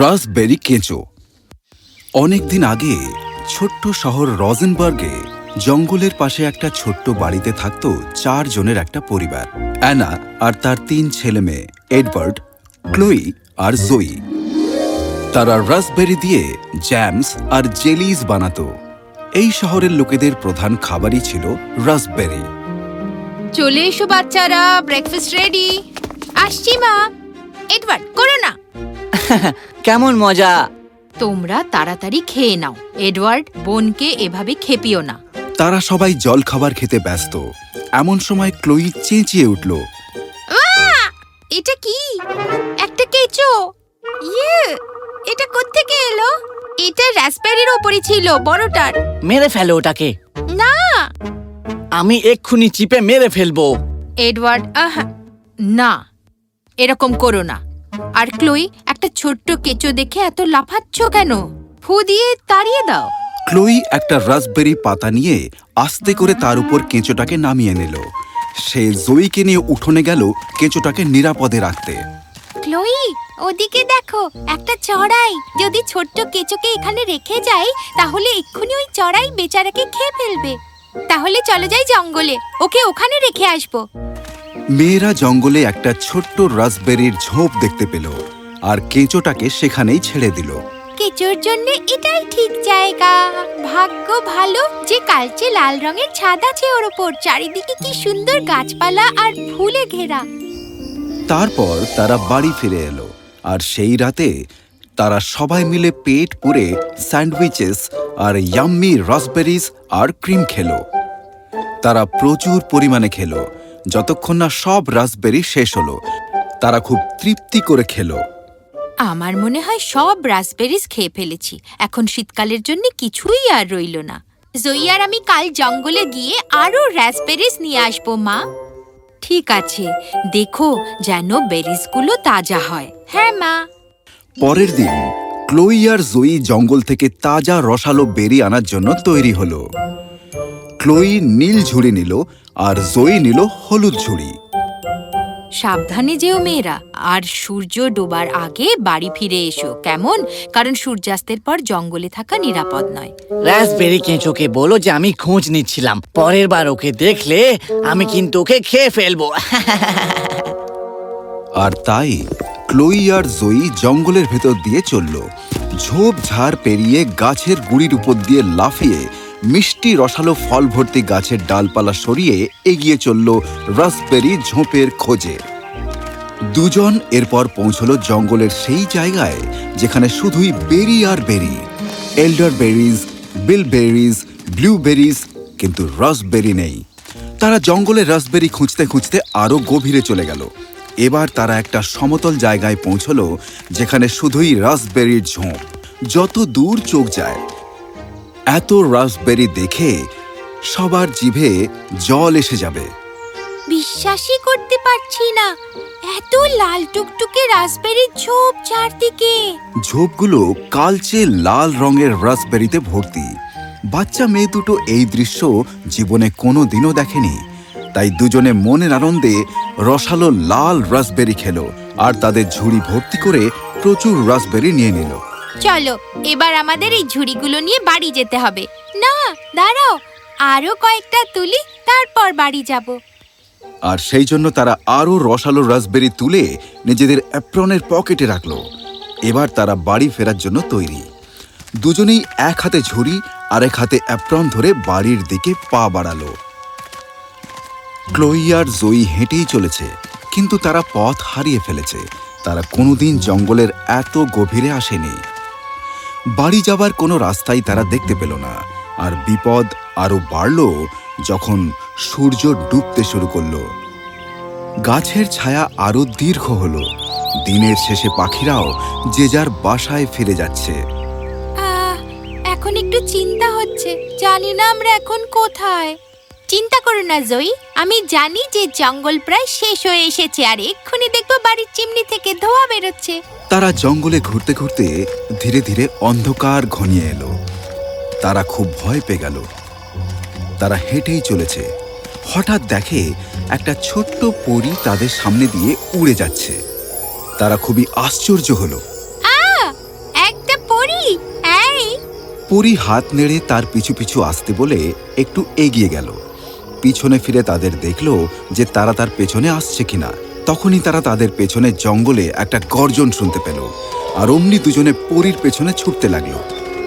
Raspberry কেঁচো অনেকদিন আগে ছোট্ট শহর রজেনবার্গে জঙ্গলের পাশে একটা ছোট্ট বাড়িতে থাকত চার জনের একটা পরিবার। অ্যানা আর তার তিন ছেলে মেয়ে, এডওয়ার্ড, ক্লোই আর জয়ী তারা রাসবেরি দিয়ে জ্যামস আর জেলিস বানাতো। এই শহরের লোকেদের প্রধান খাবারই ছিল রাসবেরি। চলে এসো বাচ্চারা ব্রেকফাস্ট রেডি আসছি মা। এডওয়ার্ড, করো না। কেমন মজা? তোমরা তাড়াতাড়ি খেয়ে নাও। এডওয়ার্ড বোনকে এভাবে খেপিও না। তারা সবাই জল খাবার খেতে ব্যস্ত। এমন সময় ক্লোই চেঁচিয়ে উঠল এটা কি? একটা কেঁচো। ইয়ে এটা কোত্থেকে এলো? এটা রাসবেরির ওপরে ছিল বড়টার। মেরে ফেলো ওটাকে। না! আমি এক্ষুনি চিপে মেরে ফেলব। এডওয়ার্ড আহা, না এরকম করো না। আর ক্লোই একটা ছোট্ট কেঁচো দেখে এত লাফাচ্ছ কেন? ফু দিয়ে তাড়িয়ে দাও। ক্লোই একটা রাসবেরি পাতা নিয়ে আস্তে করে তার উপর কেঁচোটাকে নামিয়ে নিল। সে জয়ীকে নিয়ে উঠোনে গেল কেঁচোটাকে নিরাপদে রাখতে। ক্লোই ওদিকে দেখো একটা চড়াই। যদি ছোট্ট কেঁচোকে এখানে রেখে যাই তাহলে এক্ষুনি ওই চড়াই বেচারাকে খেয়ে ফেলবে। তাহলে চলে যাই জঙ্গলে ওকে ওখানে রেখে আসব। মেয়েরা জঙ্গলে একটা ছোট্ট রাসবেরির ঝোপ দেখতে পেল। আর কেঁচোটাকে সেখানেই ছেড়ে দিল। কেঁচোর জন্য এটাই ঠিক জায়গা। ভাগ্য ভালো যে কালচে লাল রঙের ছাদ আছে ওর ওপর। চারিদিকে কি সুন্দর গাছপালা আর ফুলে ঘেরা। তারপর তারা বাড়ি ফিরে এলো আর সেই রাতে তারা সবাই মিলে পেট পুরে স্যান্ডউইচেস আর ইয়াম্মি রাসবেরিজ আর ক্রিম খেলো। তারা প্রচুর পরিমাণে খেলো। যতক্ষণ না সব রাসবেরি শেষ হলো তারা খুব তৃপ্তি করে খেলো। আমার মনে হয় সব রাসবেরিজ খেয়ে ফেলেছি। এখন শীতকালের জন্য কিছুই আর রইল না। জয়ী আর আমি কাল জঙ্গলে গিয়ে আরও রাসবেরিজ নিয়ে আসব, মা। ঠিক আছে, দেখো যেন বেরিজগুলো তাজা হয়। হ্যাঁ মা। পরের দিন, ক্লোই আর জয়ী জঙ্গল থেকে তাজা রসালো বেরি আনার জন্য তৈরি হলো। ক্লোই নীল ঝুড়ি নিল আর জয়ী নিল হলুদ ঝুড়ি। সাবধানে যেও মেয়েরা আর সূর্য ডোবার আগে বাড়ি ফিরে এসো। কেমন? কারণ সূর্যাস্তের পর জঙ্গলে থাকা নিরাপদ নয়। রাসবেরি কেঁচোকে বলো যে আমি খোঁজ নিচ্ছিলাম। পরের বার ওকে দেখলে আমি কিন্তু ওকে খেয়ে ফেলব। আর তাই ক্লোই আর জয়ী জঙ্গলের ভেতর দিয়ে চলল। ঝোপ ঝাড় পেরিয়ে গাছের গুড়ির উপর দিয়ে লাফিয়ে মিষ্টি রসালো ফল ভর্তি গাছের ডালপালা সরিয়ে এগিয়ে চলল রাসবেরি ঝোপের খোঁজে। দুজন এরপর পৌঁছল জঙ্গলের সেই জায়গায় যেখানে শুধুই বেরি আর বেরি। এল্ডার বেরিজ বিলবেরিজ, ব্লুবেরিজ কিন্তু রসবেরি নেই। তারা জঙ্গলে রসবেরি খুঁজতে খুঁজতে আরও গভীরে চলে গেল। এবার তারা একটা সমতল জায়গায় পৌঁছল যেখানে শুধুই রাসবেরির ঝোঁপ। যত দূর চোখ যায় এত রাসবেরি দেখে সবার জিভে জল এসে যাবে। বিশ্বাসই করতে পারছি না। এত লাল টুকটুকে রাসবেরির ঝোপ চারদিকে। ঝোপগুলো কালচে লাল রঙের রাসবেরিতে ভর্তি। বাচ্চা মেয়ে দুটো এই দৃশ্য জীবনে কোনো দিনও দেখেনি। তাই দুজনে মনের আনন্দে রসালো লাল রাসবেরি খেলো আর তাদের ঝুড়ি ভর্তি করে প্রচুর রাসবেরি নিয়ে নিল। চলো, এবার আমাদের এই ঝুড়িগুলো নিয়ে বাড়ি যেতে হবে। না, দাঁড়াও, আরও কয়েকটা তুলি, তারপর বাড়ি যাব। আর সেই জন্য তারা আরও রসালো রাসবেরি তুলে নিজেদের অ্যাপ্রনের পকেটে রাখল। এবার তারা বাড়ি ফেরার জন্য তৈরি। দুজনেই এক হাতে ঝুড়ি আর এক হাতে অ্যাপ্রন ধরে বাড়ির দিকে পা বাড়ালো। ক্লোই আর জয়ী হেঁটেই চলেছে, কিন্তু তারা পথ হারিয়ে ফেলেছে। তারা কোনোদিন জঙ্গলের এত গভীরে আসেনি। বাড়ি যাবার কোনো রাস্তাই তারা দেখতে পেল না। আর বিপদ আরও বাড়ল যখন সূর্য ডুবতে শুরু করল। গাছের ছায়া আরও দীর্ঘ হল। দিনের শেষে পাখিরাও যে যার বাসায় ফিরে যাচ্ছে। এখন একটু চিন্তা হচ্ছে। জানি না আমরা এখন কোথায়। চিন্তা করো না জয়ী। আমি জানি যে জঙ্গল প্রায় শেষ হয়ে এসেছে আর এক্ষুনি দেখব বাড়ির চিমনি থেকে ধোয়া বেরোচ্ছে। তারা জঙ্গলে ঘুরতে ঘুরতে ধীরে ধীরে অন্ধকার ঘনিয়ে এলো। তারা খুব ভয় পেয়ে গেল। তারা হেঁটেই চলেছে। হঠাৎ দেখে একটা ছোট্ট পরী তাদের সামনে দিয়ে উড়ে যাচ্ছে। তারা খুবই আশ্চর্য হলো। পরি হাত নেড়ে তার পিছু পিছু আসতে বলে একটু এগিয়ে গেল। পিছনে ফিরে তাদের দেখল যে তারা তার পেছনে আসছে কিনা। তখনই তারা তাদের পেছনে জঙ্গলে একটা গর্জন শুনতে পেল, আর অমনি দুজনে পরীর পেছনে ছুটতে লাগল।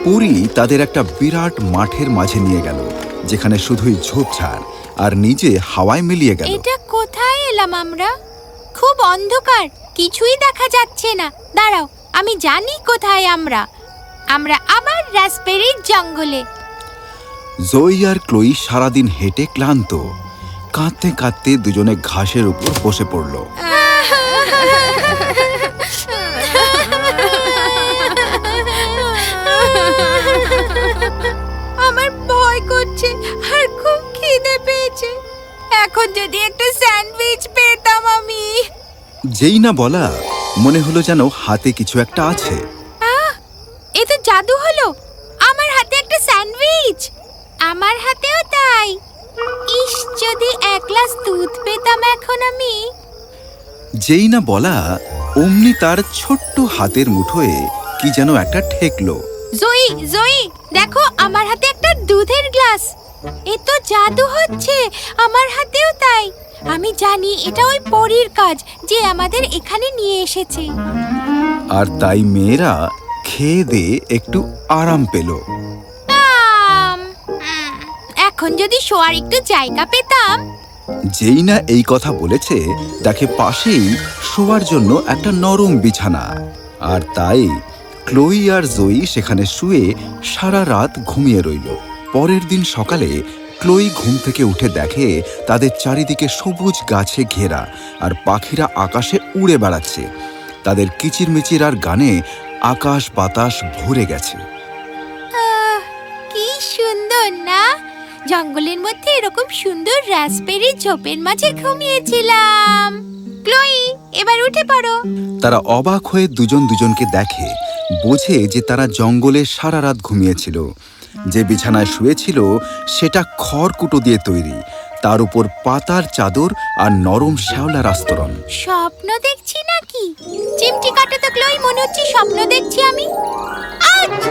পরি তাদের একটা বিরাট মাঠের মাঝে নিয়ে গেল, যেখানে শুধুই ঝোপঝাড় আর নিজে হাওয়ায় মিলিয়ে গেল। এটা কোথায় এলাম আমরা? খুব অন্ধকার, কিছুই দেখা যাচ্ছে না। দাঁড়াও, আমি জানি কোথায় আমরা। আমরা আবার রাসবেরির জঙ্গলে। জয়ী আর ক্লোই সারাদিন হেঁটে ক্লান্ত। কাঁদতে কাঁদতে দুজনে ঘাসের উপর বসে পড়ল। আমার ভয় করছে আর খুব খিদে পেয়েছে। এখন যদি একটা স্যান্ডউইচ পেতাম আমি। যেই না বলা মনে হলো যেন হাতে কিছু একটা আছে। এ তো জাদু হলো। আমার হাতে একটা স্যান্ডউইচ। আমার হাতেও তাই। ইস যদি এক গ্লাস দুধ পেতাম এখন আমি। যেই না বলা অমনি তার ছোট্ট হাতের মুঠোয় কি যেন একটা ঠেকলো। জয়ী জয়ী দেখো আমার হাতে একটা দুধের গ্লাস। এ তো জাদু হচ্ছে আমার হাতেও তাই। আমি জানি এটা ওই পরীর কাজ যে আমাদের এখানে নিয়ে এসেছে। আর তাই মেয়েরা খেয়ে দিয়ে একটু আরাম পেল। এখন যদি শোয়ার একটু জায়গা পেতাম। যেই না এই কথা বলেছে দেখে পাশেই শোয়ার জন্য একটা নরম বিছানা। আর তাই ক্লোই আর জয়ী সেখানে শুয়ে সারা রাত ঘুমিয়ে রইল। পরের দিন সকালে ক্লোই ঘুম থেকে উঠে দেখে তাদের চারিদিকে সবুজ গাছে ঘেরা আর পাখিরা আকাশে উড়ে বেড়াচ্ছে। তাদের কিচিরমিচির আর গানে আকাশ বাতাস ভরে গেছে। কি সুন্দর না? জঙ্গলের মধ্যে এরকম সুন্দর রাসবেরি ঝোপের মাঝে ঘুমিয়েছিলাম। ক্লোই এবার উঠে পড়ো। তারা অবাক হয়ে দুজন দুজনকে দেখে বোঝে যে তারা জঙ্গলে সারা রাত ঘুমিয়েছিল। যে বিছানায় শুয়েছিল সেটা খড়কুটো দিয়ে তৈরি। তার উপর পাতার চাদর আর নরম শ্যাওলার আস্তরণ। স্বপ্ন দেখছি নাকি? চিমটি কাটে তো ক্লোই মনে হচ্ছে স্বপ্ন দেখছি আমি। আজ!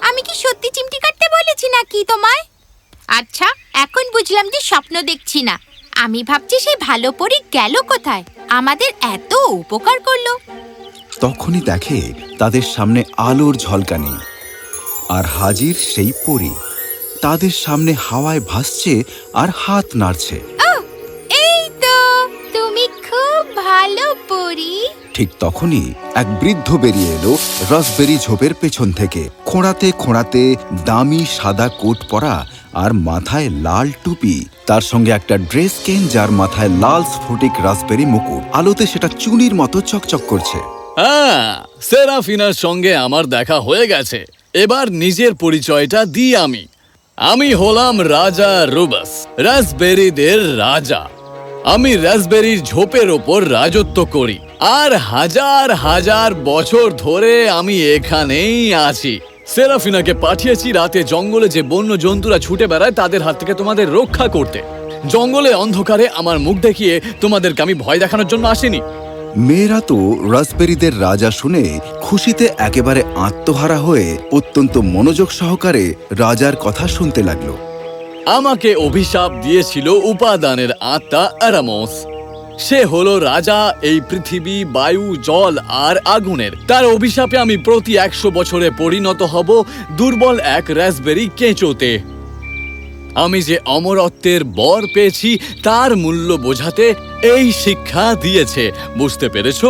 আমি কি সত্যি চিমটি কাটতে বলেছি নাকি তোমায়? বুঝলাম যে স্বপ্ন দেখছি না। আমি ভাবছি সেই ভালো পরি গেল কোথায়? আমাদের এত উপকার করল। তখনই দেখে তাদের সামনে আলোর ঝলকানি আর হাজির সেই পরী। তাদের সামনে হাওয়ায় ভাসছে আর হাত নাড়ছে। এই তো তুমি খুব ভালো পরি। ঠিক তখনই এক বৃদ্ধ বেরিয়ে এলো রসবেরি ঝোপের পেছন থেকে। খোঁড়াতে খোঁড়াতে দামি সাদা কোট পরা আর মাথায় লাল টুপি। তার সঙ্গে একটা ড্রেস কেন যার মাথায় লাল স্ফটিক রাসবেরি মুকুট। আলোতে সেটা চুনির মতো চকচক করছে। হ্যাঁ সেরাফিনার সঙ্গে আমার দেখা হয়ে গেছে। এবার নিজের পরিচয়টা দিই আমি। আমি হলাম রাজা রুবাস, রাসবেরিদের রাজা। আমি রাসবেরির ঝোপের ওপর রাজত্ব করি। আর হাজার হাজার বছর ধরে আমি এখানেই আছি। সেরাফিনাকে পাঠিয়েছি রাতে জঙ্গলে যে বন্য জন্তুরা ছুটে বেড়ায় তাদের হাত থেকে তোমাদের রক্ষা করতে। জঙ্গলে অন্ধকারে আমার মুখ দেখিয়ে তোমাদেরকে আমি ভয় দেখানোর জন্য আসিনি। মেয়েরা তো রাসবেরিদের রাজা শুনে খুশিতে একেবারে আত্মহারা হয়ে অত্যন্ত মনোযোগ সহকারে রাজার কথা শুনতে লাগল। আমাকে অভিশাপ দিয়েছিল উপাদানের আত্মা অ্যারামোস। সে হলো রাজা, এই পৃথিবী, বায়ু, জল আর আগুনের। তার অভিশাপে আমি প্রতি একশো বছরে পরিণত হব দুর্বল এক র্যাসবেরি কেঁচোতে। আমি যে অমরত্বের বর পেয়েছি, তার মূল্য বোঝাতে এই শিক্ষা দিয়েছে, বুঝতে পেরেছ?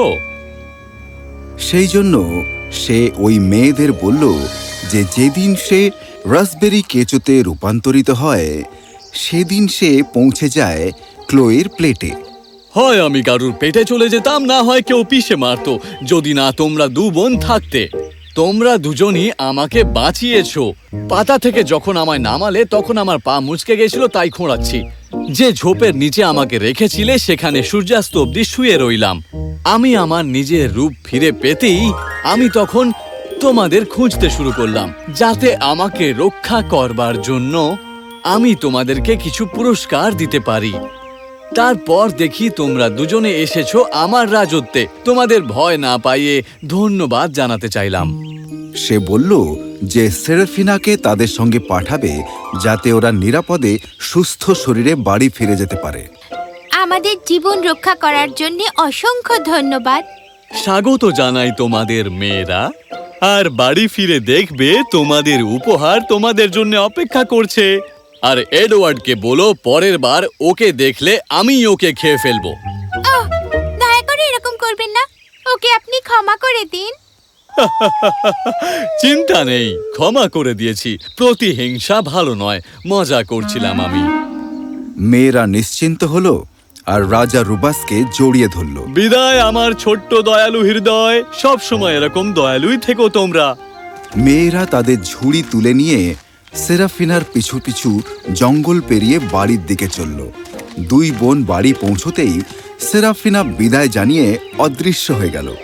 সেই জন্য সে ওই মেয়েদের বলল যে যেদিন সে রাসবেরি কেঁচোতে রূপান্তরিত হয়, সেদিন সে পৌঁছে যায় ক্লোয়ের প্লেটে। হয় আমি কারুর পেটে চলে যেতাম, না হয় কেউ পিষে মারতো। যদি না তোমরা দু বোন থাকতে, তোমরা দুজনই আমাকে বাঁচিয়েছ। পাতা থেকে যখন আমায় নামালে, তখন আমার পা মুচকে গেছিল, তাই খোঁড়াচ্ছি। যে ঝোপের নিচে আমাকে রেখেছিলে, সেখানে সূর্যাস্ত অব্দি শুয়ে রইলাম। আমি আমার নিজের রূপ ফিরে পেতেই, আমি তখন তোমাদের খুঁজতে শুরু করলাম, যাতে আমাকে রক্ষা করবার জন্য আমি তোমাদেরকে কিছু পুরস্কার দিতে পারি। তারপর দেখি তোমরা দুজনে এসেছ আমার রাজত্বে। তোমাদের ভয় না পাইয়ে ধন্যবাদ জানাতে চাইলাম। সে বলল যে সেরেফিনাকে তাদের সঙ্গে পাঠাবে যাতে ওরা নিরাপদে সুস্থ শরীরে বাড়ি ফিরে যেতে পারে। আমাদের জীবন রক্ষা করার জন্য অসংখ্য ধন্যবাদ। স্বাগত জানাই তোমাদের মেয়েরা। আর বাড়ি ফিরে দেখবে তোমাদের উপহার তোমাদের জন্য অপেক্ষা করছে। আর এডওয়ার্ডকে বলো পরের বার ওকে দেখলে আমি ওকে খেয়ে ফেলব। ওহ দয়া করে এরকম করবেন না। ওকে আপনি ক্ষমা করে দিন। চিন্তা নেই ক্ষমা করে দিয়েছি। প্রতিহিংসা ভালো নয় মজা করছিলাম আমি। মেয়েরা নিশ্চিন্ত হলো আর রাজা রুবাসকে জড়িয়ে ধরল। বিদায় আমার ছোট্ট দয়ালু হৃদয়। সব সময় এরকম দয়ালুই থেকো তোমরা। মেয়েরা তাদের ঝুড়ি তুলে নিয়ে সেরাফিনার পিছু পিছু জঙ্গল পেরিয়ে বাড়ির দিকে চলল। দুই বোন বাড়ি পৌঁছতেই সেরাফিনা বিদায় জানিয়ে অদৃশ্য হয়ে গেল।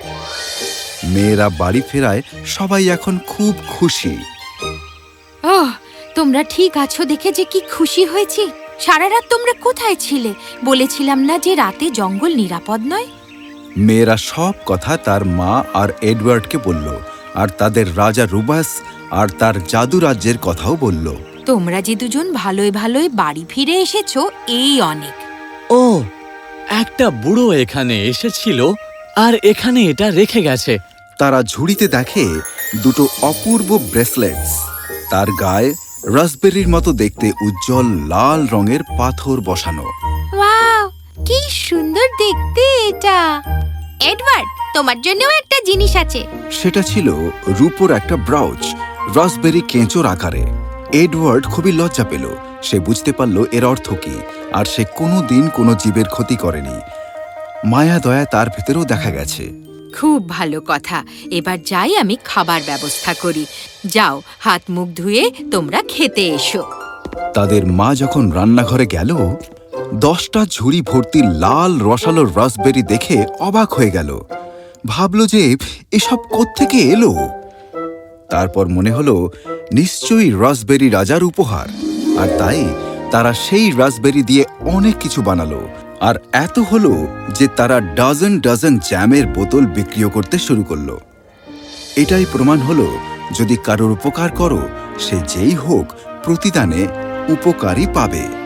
মেয়েরা বাড়ি ফেরায় সবাই এখন খুব খুশি। ওহ তোমরা ঠিক আছো দেখে যে কি খুশি হয়েছি? সারা রাত তোমরা কোথায় ছিলে? বলেছিলাম না যে রাতে জঙ্গল নিরাপদ নয়? মেয়েরা সব কথা তার মা আর এডওয়ার্ডকে বলল আর তাদের রাজা রুবাস আর তার জাদু রাজ্যের কথাও বলল। তোমরা যে দুজন ভালোই ভালোই বাড়ি ফিরে এসেছ এই অনেক। ও একটা বুড়ো এখানে এসেছিল আর এখানে এটা রেখে গেছে। তারা ঝুড়িতে দেখে দুটো অপূর্ব ব্রেসলেটস। তার গায়ে রাসবেরির মতো দেখতে উজ্জ্বল লাল রঙের পাথর বসানো। ওয়াও কি সুন্দর দেখতে এটা। এডওয়ার্ড তোমার জন্যও একটা জিনিস আছে। সেটা ছিল রূপোর একটা ব্রাউচ। রাসবেরি কেঁচোর আকারে। এডওয়ার্ড খুবই লজ্জা পেল। সে বুঝতে পারল এর অর্থ কি আর সে কোনো দিন কোনো জীবের ক্ষতি করেনি। মায়া দয়া তার ভেতরেও দেখা গেছে। খুব ভালো কথা। এবার যাই আমি খাবার ব্যবস্থা করি। যাও হাত মুখ ধুয়ে তোমরা খেতে এসো। তাদের মা যখন রান্নাঘরে গেল দশটা ঝুড়ি ভর্তি লাল রসালো রসবেরি দেখে অবাক হয়ে গেল। ভাবল যে এসব কোত্থেকে এলো? তারপর মনে হলো, নিশ্চয়ই রাসবেরি রাজার উপহার। আর তাই তারা সেই রাসবেরি দিয়ে অনেক কিছু বানালো। আর এত হলো যে তারা ডজন ডজন জ্যামের বোতল বিক্রিও করতে শুরু করল। এটাই প্রমাণ হলো, যদি কারোর উপকার করো, সে যেই হোক, প্রতিদানে উপকারই পাবে।